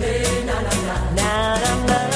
na na na na na. na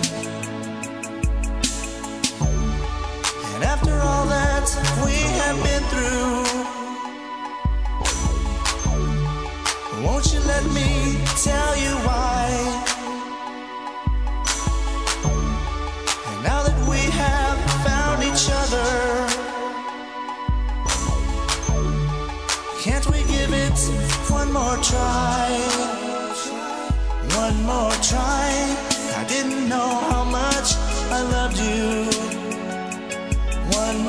I didn't know how much I loved you.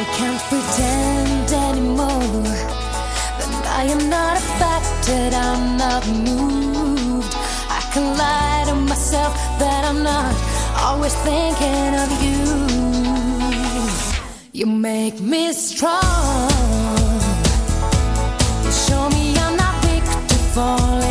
I can't pretend anymore that I am not affected, I'm not moved. I can lie to myself that I'm not always thinking of you. You make me strong. You show me I'm not weak to fall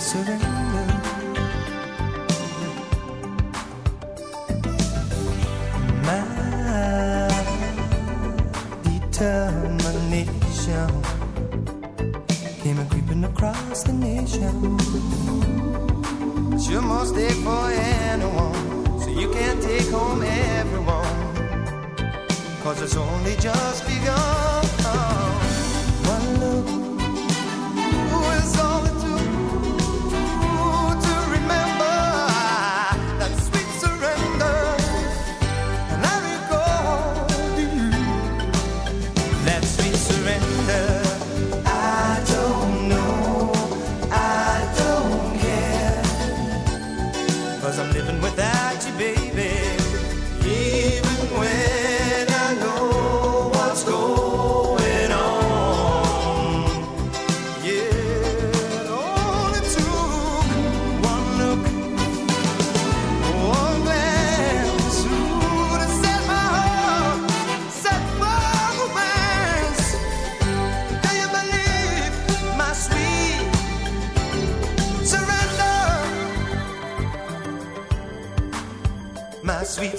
surrender. My determination came a creeping across the nation. It's your most day for anyone, so you can't take home everyone. Cause it's only just begun.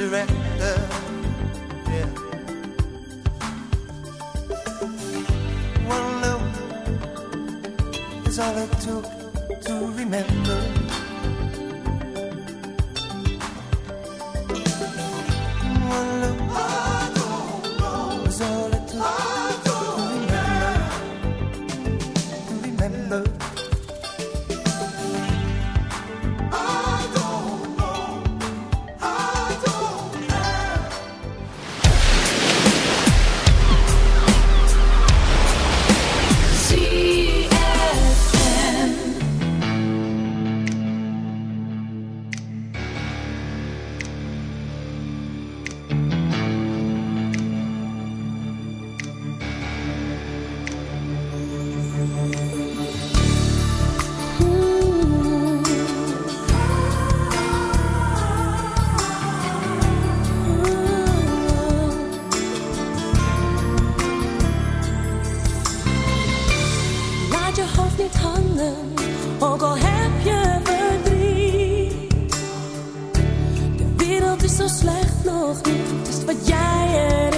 to it. nog niet wat jij er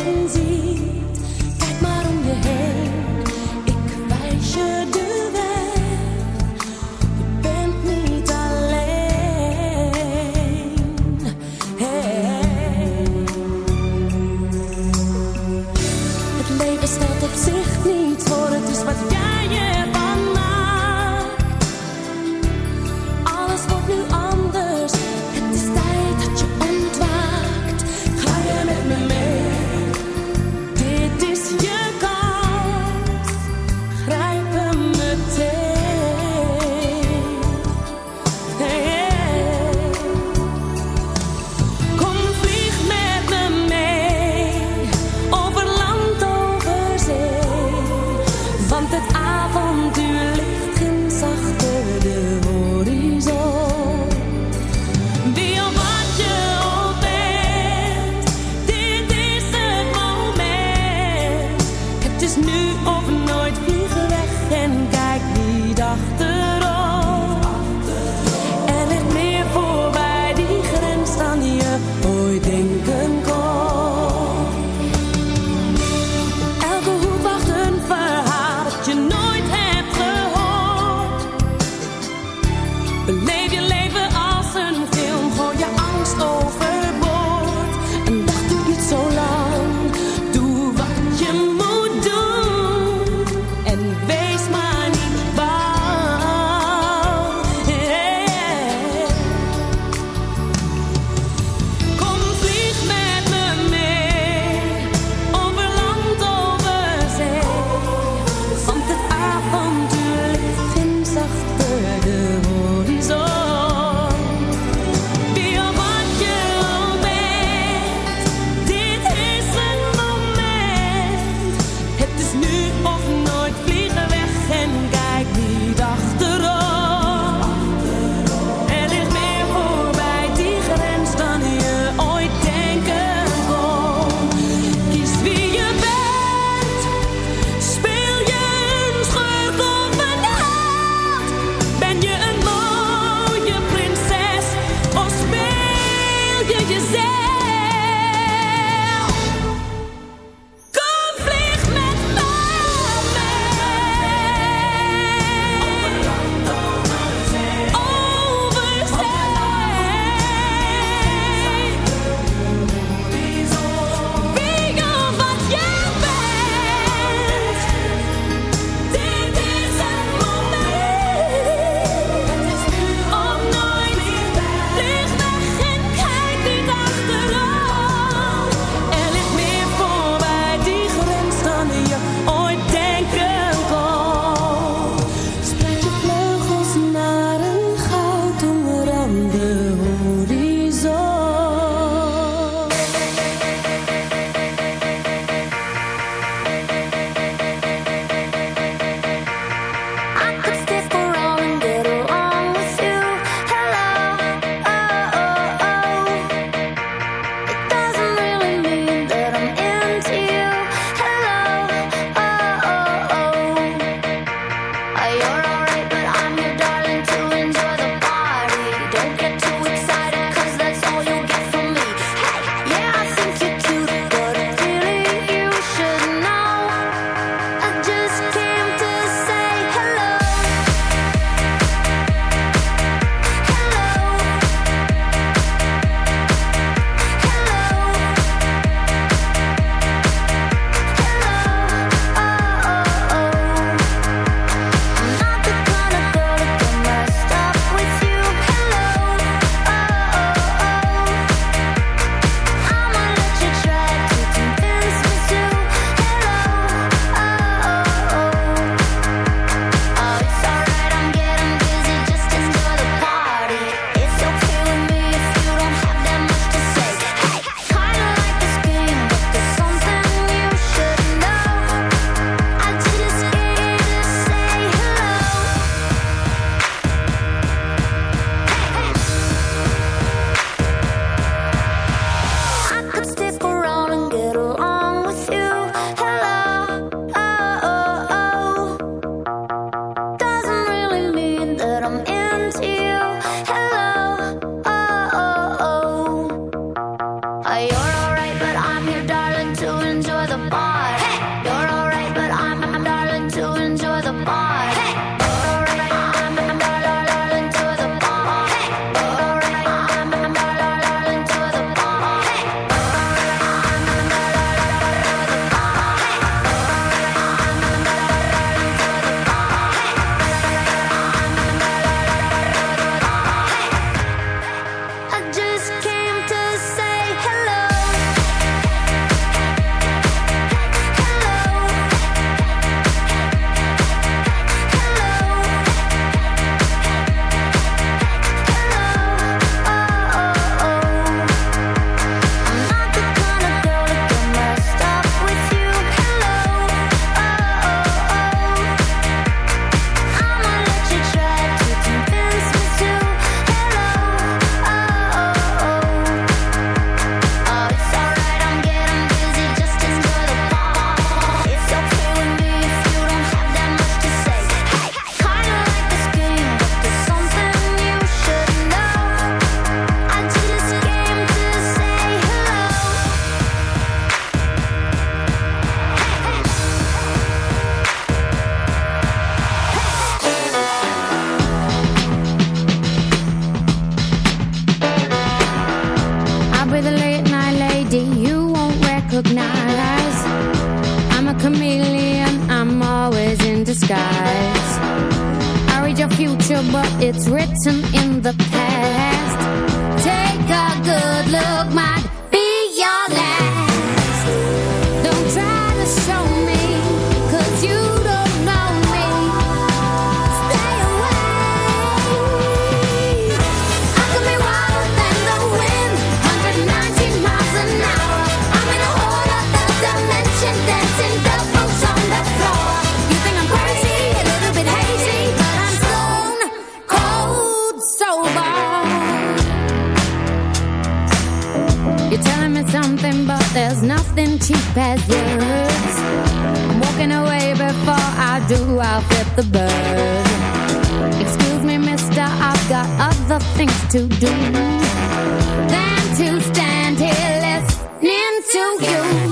before I do, I'll flip the bird. Excuse me, mister, I've got other things to do than to stand here listening to you.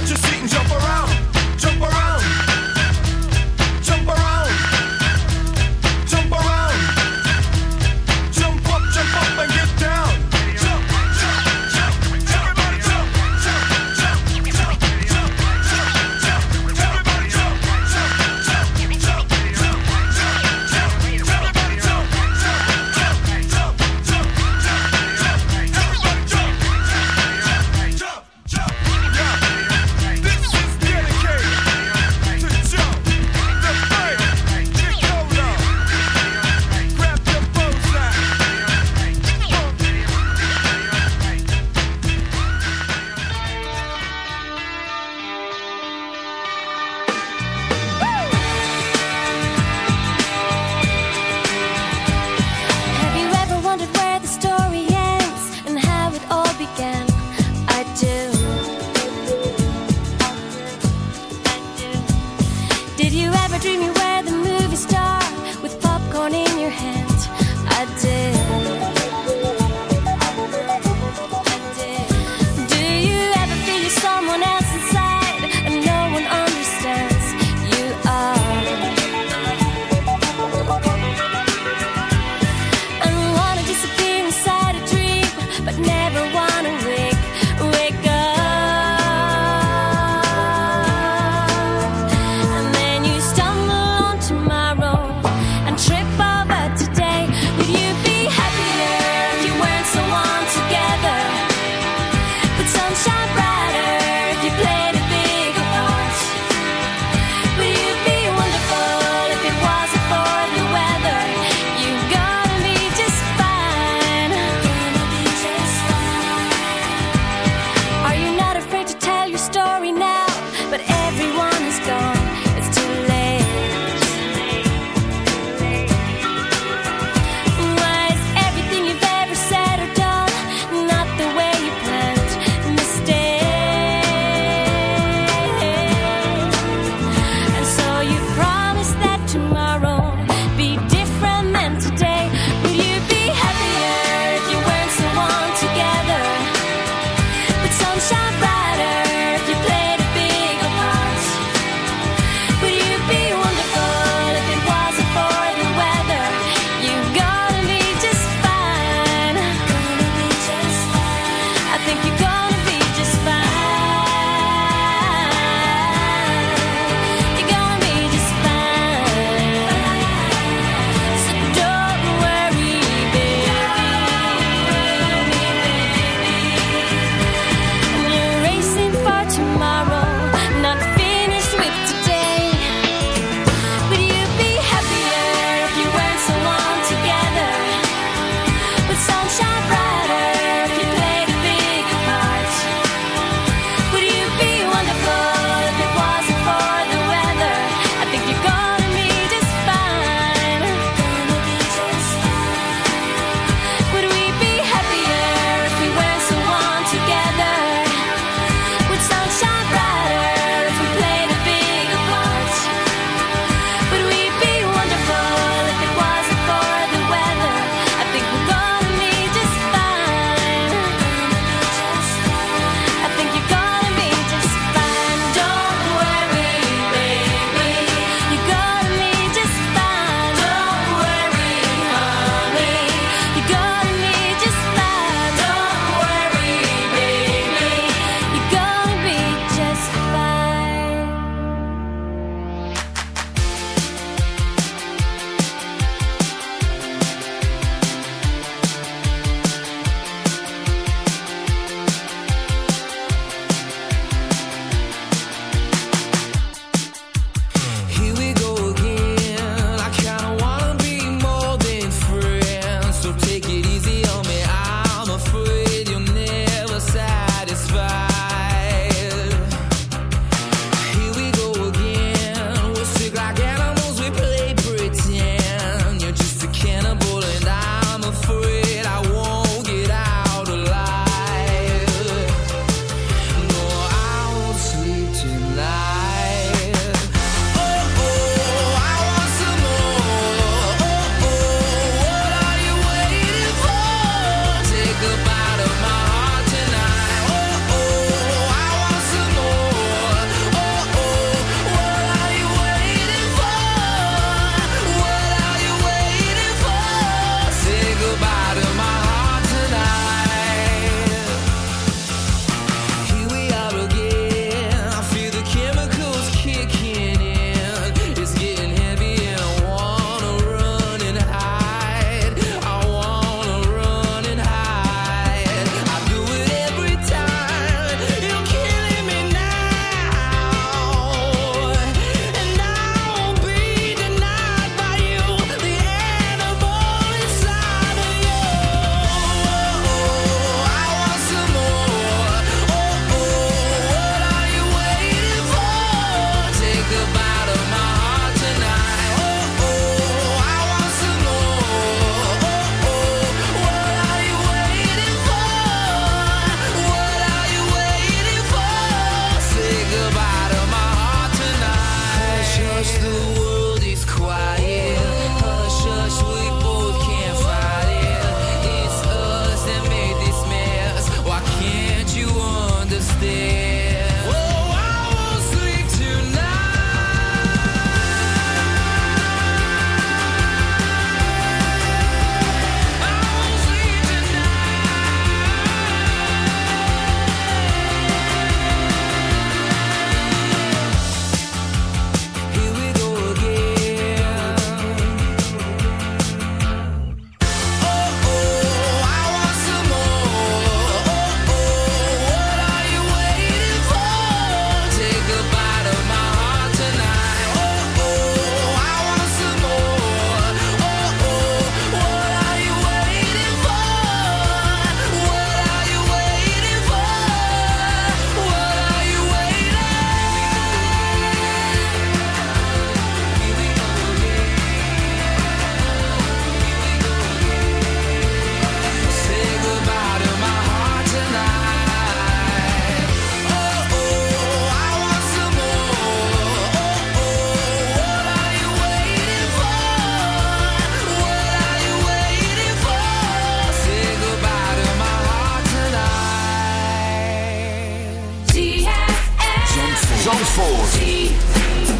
out your seat Zandvoort.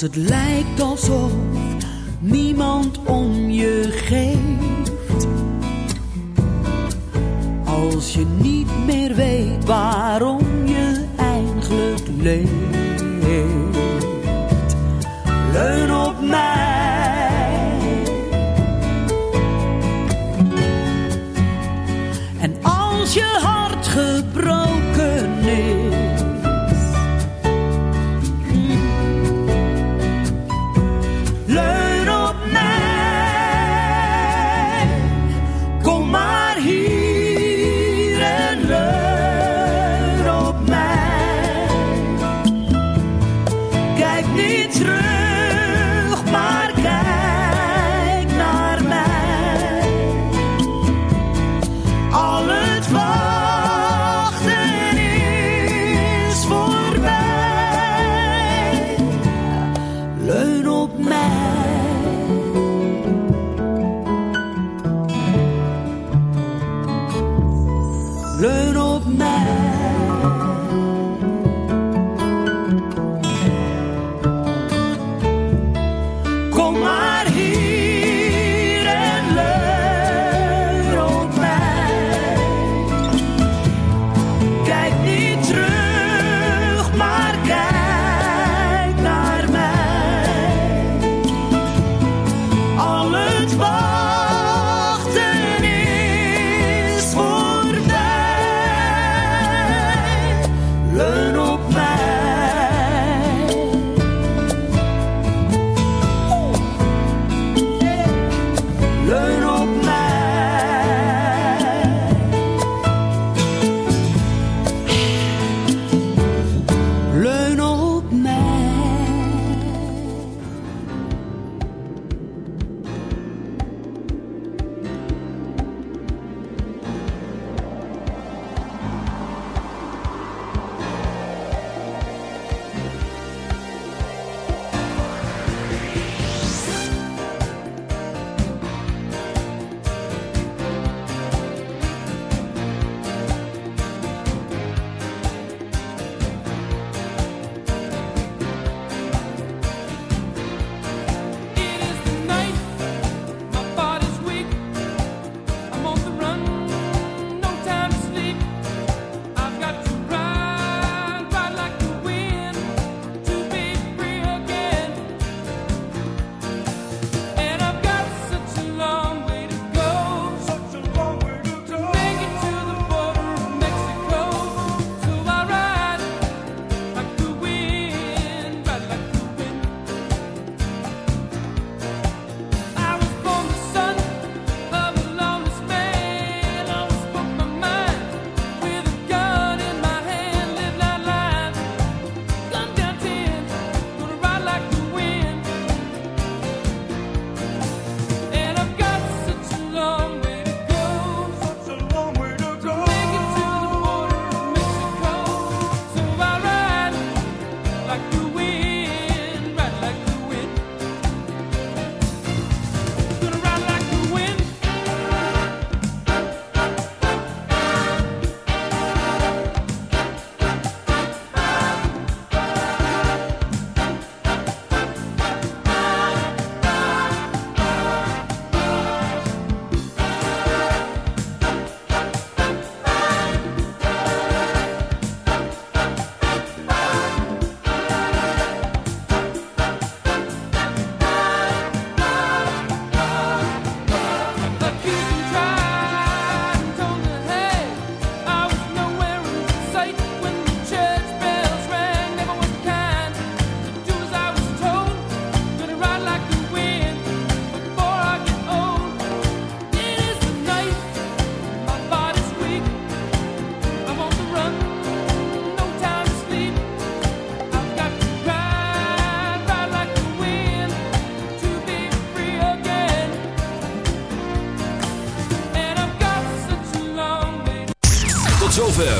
het lijkt alsof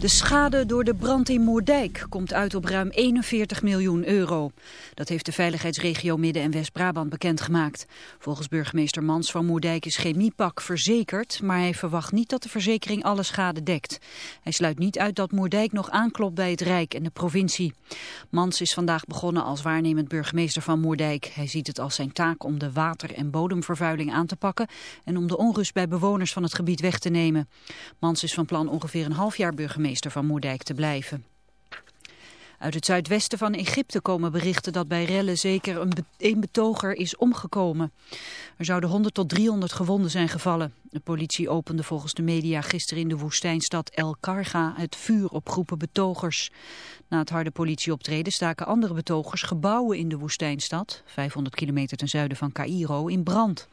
De schade door de brand in Moerdijk komt uit op ruim 41 miljoen euro. Dat heeft de veiligheidsregio Midden- en West-Brabant bekendgemaakt. Volgens burgemeester Mans van Moerdijk is Chemiepak verzekerd... maar hij verwacht niet dat de verzekering alle schade dekt. Hij sluit niet uit dat Moerdijk nog aanklopt bij het Rijk en de provincie. Mans is vandaag begonnen als waarnemend burgemeester van Moerdijk. Hij ziet het als zijn taak om de water- en bodemvervuiling aan te pakken... en om de onrust bij bewoners van het gebied weg te nemen. Mans is van plan ongeveer een half jaar burgemeester van Moerdijk te blijven. Uit het zuidwesten van Egypte komen berichten dat bij rellen zeker een, be een betoger is omgekomen. Er zouden 100 tot 300 gewonden zijn gevallen. De politie opende volgens de media gisteren in de woestijnstad El Karga het vuur op groepen betogers. Na het harde politieoptreden staken andere betogers gebouwen in de woestijnstad, 500 kilometer ten zuiden van Cairo, in brand.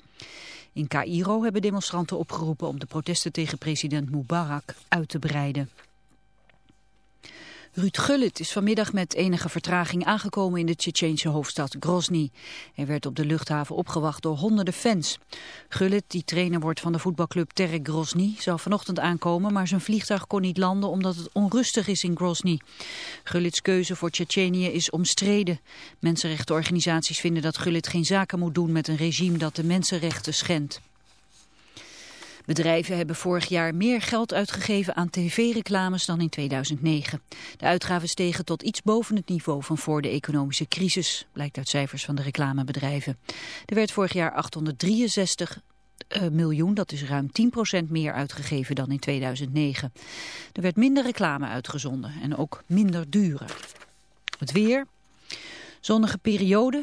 In Cairo hebben demonstranten opgeroepen om de protesten tegen president Mubarak uit te breiden. Ruud Gullit is vanmiddag met enige vertraging aangekomen in de Tsjetsjeense hoofdstad Grozny. Hij werd op de luchthaven opgewacht door honderden fans. Gullit, die trainer wordt van de voetbalclub Terek Grozny, zou vanochtend aankomen, maar zijn vliegtuig kon niet landen omdat het onrustig is in Grozny. Gullits keuze voor Tsjetsjenië is omstreden. Mensenrechtenorganisaties vinden dat Gullit geen zaken moet doen met een regime dat de mensenrechten schendt. Bedrijven hebben vorig jaar meer geld uitgegeven aan tv-reclames dan in 2009. De uitgaven stegen tot iets boven het niveau van voor de economische crisis, blijkt uit cijfers van de reclamebedrijven. Er werd vorig jaar 863 uh, miljoen, dat is ruim 10% meer uitgegeven dan in 2009. Er werd minder reclame uitgezonden en ook minder dure. Het weer, zonnige periode.